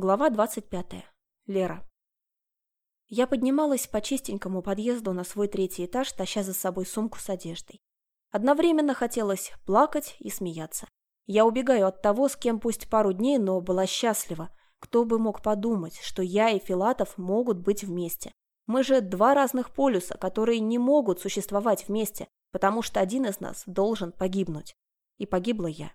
Глава 25. Лера. Я поднималась по чистенькому подъезду на свой третий этаж, таща за собой сумку с одеждой. Одновременно хотелось плакать и смеяться. Я убегаю от того, с кем пусть пару дней, но была счастлива. Кто бы мог подумать, что я и Филатов могут быть вместе. Мы же два разных полюса, которые не могут существовать вместе, потому что один из нас должен погибнуть. И погибла я.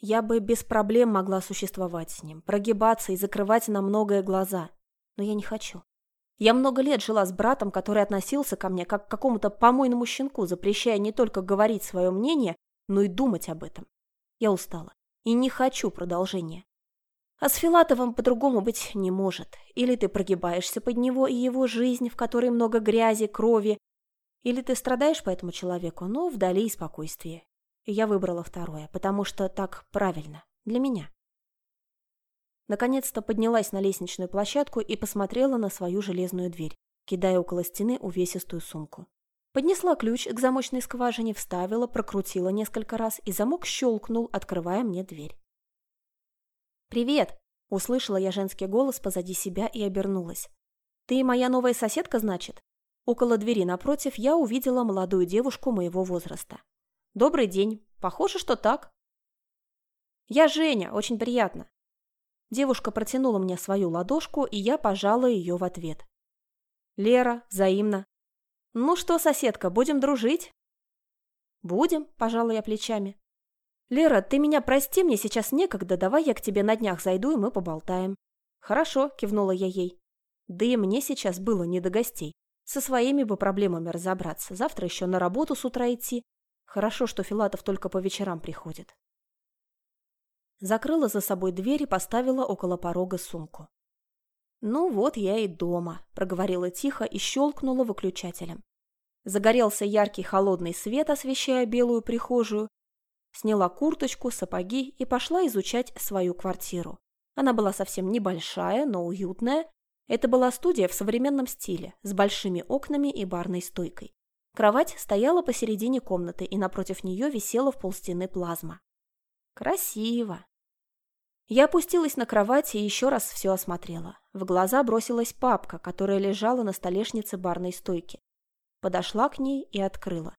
Я бы без проблем могла существовать с ним, прогибаться и закрывать на многое глаза. Но я не хочу. Я много лет жила с братом, который относился ко мне как к какому-то помойному щенку, запрещая не только говорить свое мнение, но и думать об этом. Я устала и не хочу продолжения. А с Филатовым по-другому быть не может. Или ты прогибаешься под него и его жизнь, в которой много грязи, крови, или ты страдаешь по этому человеку, но вдали и спокойствие я выбрала второе, потому что так правильно. Для меня. Наконец-то поднялась на лестничную площадку и посмотрела на свою железную дверь, кидая около стены увесистую сумку. Поднесла ключ к замочной скважине, вставила, прокрутила несколько раз, и замок щелкнул, открывая мне дверь. «Привет!» – услышала я женский голос позади себя и обернулась. «Ты моя новая соседка, значит?» Около двери напротив я увидела молодую девушку моего возраста. «Добрый день. Похоже, что так». «Я Женя. Очень приятно». Девушка протянула мне свою ладошку, и я пожала ее в ответ. «Лера, взаимно». «Ну что, соседка, будем дружить?» «Будем», – пожала я плечами. «Лера, ты меня прости, мне сейчас некогда, давай я к тебе на днях зайду, и мы поболтаем». «Хорошо», – кивнула я ей. Да и мне сейчас было не до гостей. Со своими бы проблемами разобраться. Завтра еще на работу с утра идти, Хорошо, что Филатов только по вечерам приходит. Закрыла за собой дверь и поставила около порога сумку. «Ну вот я и дома», – проговорила тихо и щелкнула выключателем. Загорелся яркий холодный свет, освещая белую прихожую. Сняла курточку, сапоги и пошла изучать свою квартиру. Она была совсем небольшая, но уютная. Это была студия в современном стиле, с большими окнами и барной стойкой. Кровать стояла посередине комнаты, и напротив нее висела в полстены плазма. Красиво. Я опустилась на кровать и еще раз все осмотрела. В глаза бросилась папка, которая лежала на столешнице барной стойки. Подошла к ней и открыла.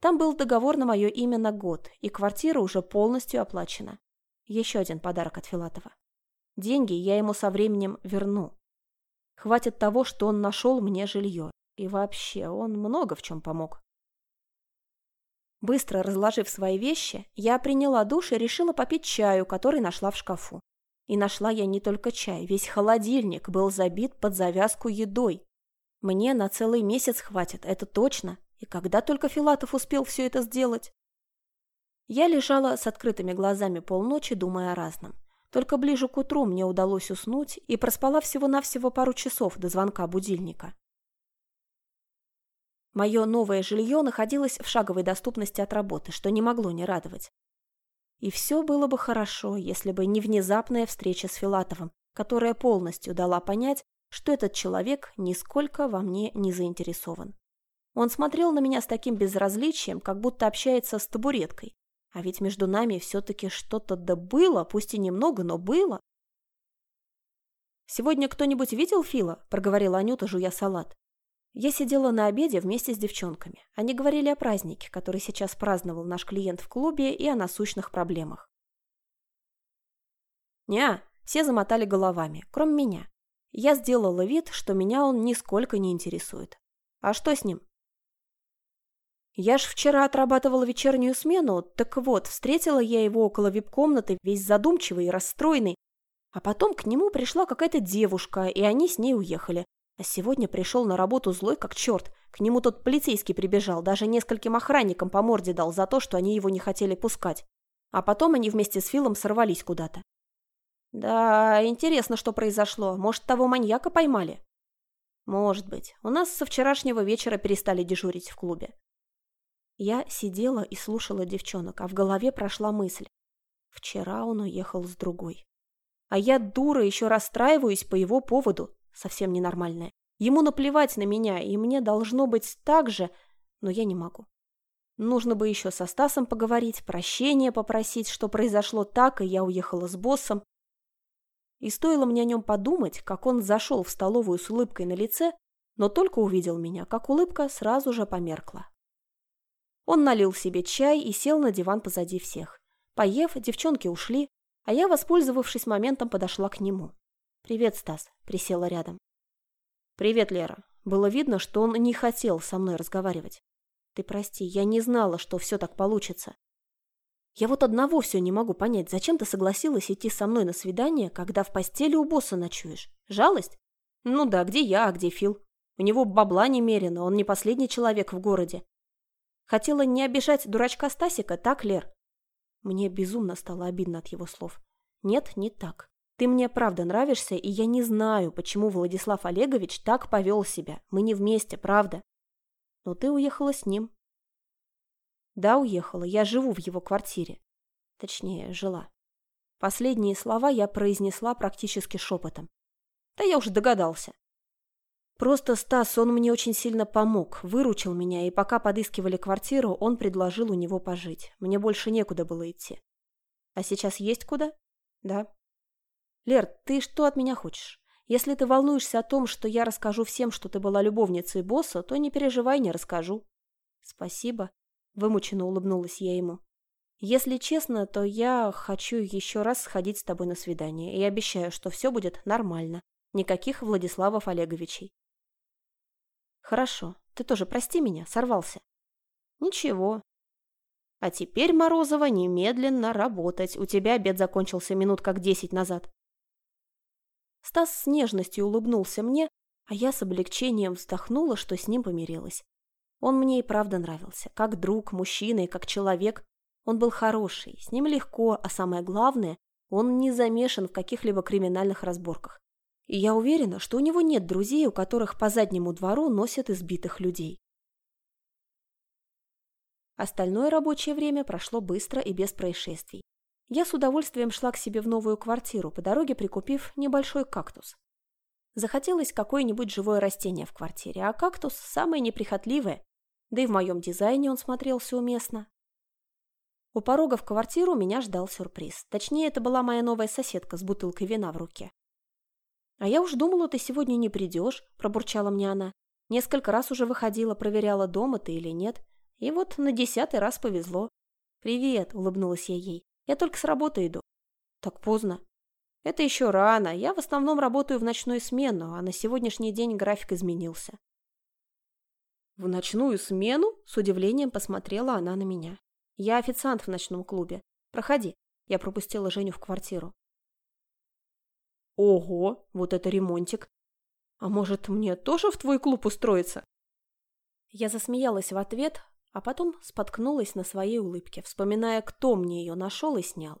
Там был договор на мое имя на год, и квартира уже полностью оплачена. Еще один подарок от Филатова. Деньги я ему со временем верну. Хватит того, что он нашел мне жилье. И вообще, он много в чем помог. Быстро разложив свои вещи, я приняла душ и решила попить чаю, который нашла в шкафу. И нашла я не только чай, весь холодильник был забит под завязку едой. Мне на целый месяц хватит, это точно. И когда только Филатов успел все это сделать? Я лежала с открытыми глазами полночи, думая о разном. Только ближе к утру мне удалось уснуть и проспала всего-навсего пару часов до звонка будильника. Мое новое жилье находилось в шаговой доступности от работы, что не могло не радовать. И все было бы хорошо, если бы не внезапная встреча с Филатовым, которая полностью дала понять, что этот человек нисколько во мне не заинтересован. Он смотрел на меня с таким безразличием, как будто общается с табуреткой. А ведь между нами все-таки что-то да было, пусть и немного, но было. «Сегодня кто-нибудь видел Фила?» – проговорила Анюта, жуя салат. Я сидела на обеде вместе с девчонками. Они говорили о празднике, который сейчас праздновал наш клиент в клубе, и о насущных проблемах. Неа, все замотали головами, кроме меня. Я сделала вид, что меня он нисколько не интересует. А что с ним? Я ж вчера отрабатывала вечернюю смену, так вот, встретила я его около вип-комнаты, весь задумчивый и расстроенный. А потом к нему пришла какая-то девушка, и они с ней уехали. А сегодня пришел на работу злой как черт. К нему тот полицейский прибежал, даже нескольким охранникам по морде дал за то, что они его не хотели пускать. А потом они вместе с Филом сорвались куда-то. Да, интересно, что произошло. Может, того маньяка поймали? Может быть. У нас со вчерашнего вечера перестали дежурить в клубе. Я сидела и слушала девчонок, а в голове прошла мысль. Вчера он уехал с другой. А я, дура, еще расстраиваюсь по его поводу совсем ненормальная. Ему наплевать на меня, и мне должно быть так же, но я не могу. Нужно бы еще со Стасом поговорить, прощения попросить, что произошло так, и я уехала с боссом. И стоило мне о нем подумать, как он зашел в столовую с улыбкой на лице, но только увидел меня, как улыбка сразу же померкла. Он налил себе чай и сел на диван позади всех. Поев, девчонки ушли, а я, воспользовавшись моментом, подошла к нему. «Привет, Стас», — присела рядом. «Привет, Лера». Было видно, что он не хотел со мной разговаривать. «Ты прости, я не знала, что все так получится. Я вот одного все не могу понять, зачем ты согласилась идти со мной на свидание, когда в постели у босса ночуешь? Жалость? Ну да, где я, а где Фил? У него бабла немерено, он не последний человек в городе. Хотела не обижать дурачка Стасика, так, Лер? Мне безумно стало обидно от его слов. Нет, не так. Ты мне правда нравишься, и я не знаю, почему Владислав Олегович так повел себя. Мы не вместе, правда. Но ты уехала с ним. Да, уехала. Я живу в его квартире. Точнее, жила. Последние слова я произнесла практически шепотом. Да я уже догадался. Просто Стас, он мне очень сильно помог, выручил меня, и пока подыскивали квартиру, он предложил у него пожить. Мне больше некуда было идти. А сейчас есть куда? Да. Лер, ты что от меня хочешь? Если ты волнуешься о том, что я расскажу всем, что ты была любовницей босса, то не переживай, не расскажу. Спасибо. Вымученно улыбнулась я ему. Если честно, то я хочу еще раз сходить с тобой на свидание и обещаю, что все будет нормально. Никаких Владиславов Олеговичей. Хорошо. Ты тоже прости меня, сорвался. Ничего. А теперь, Морозова, немедленно работать. У тебя обед закончился минут как десять назад. Стас с нежностью улыбнулся мне, а я с облегчением вздохнула, что с ним помирилась. Он мне и правда нравился, как друг, мужчина и как человек. Он был хороший, с ним легко, а самое главное, он не замешан в каких-либо криминальных разборках. И я уверена, что у него нет друзей, у которых по заднему двору носят избитых людей. Остальное рабочее время прошло быстро и без происшествий. Я с удовольствием шла к себе в новую квартиру, по дороге прикупив небольшой кактус. Захотелось какое-нибудь живое растение в квартире, а кактус самое неприхотливое, да и в моем дизайне он смотрелся уместно. У порога в квартиру меня ждал сюрприз. Точнее, это была моя новая соседка с бутылкой вина в руке. «А я уж думала, ты сегодня не придешь», – пробурчала мне она. Несколько раз уже выходила, проверяла, дома ты или нет. И вот на десятый раз повезло. «Привет», – улыбнулась я ей. «Я только с работы иду». «Так поздно». «Это еще рано. Я в основном работаю в ночную смену, а на сегодняшний день график изменился». «В ночную смену?» – с удивлением посмотрела она на меня. «Я официант в ночном клубе. Проходи». Я пропустила Женю в квартиру. Ого, вот это ремонтик. А может, мне тоже в твой клуб устроиться? Я засмеялась в ответ, а потом споткнулась на своей улыбке, вспоминая, кто мне ее нашел и снял.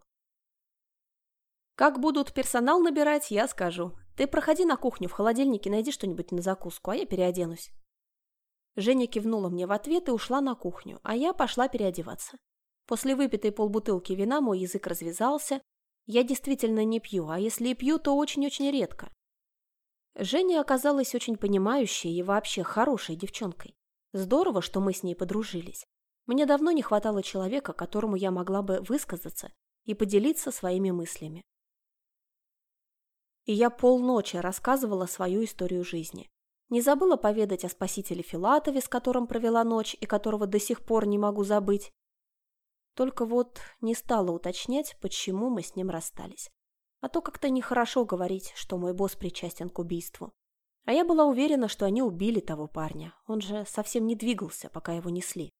Как будут персонал набирать, я скажу. Ты проходи на кухню, в холодильнике найди что-нибудь на закуску, а я переоденусь. Женя кивнула мне в ответ и ушла на кухню, а я пошла переодеваться. После выпитой полбутылки вина мой язык развязался, я действительно не пью, а если и пью, то очень-очень редко. Женя оказалась очень понимающей и вообще хорошей девчонкой. Здорово, что мы с ней подружились. Мне давно не хватало человека, которому я могла бы высказаться и поделиться своими мыслями. И я полночи рассказывала свою историю жизни. Не забыла поведать о спасителе Филатове, с которым провела ночь и которого до сих пор не могу забыть, только вот не стала уточнять, почему мы с ним расстались. А то как-то нехорошо говорить, что мой босс причастен к убийству. А я была уверена, что они убили того парня. Он же совсем не двигался, пока его несли.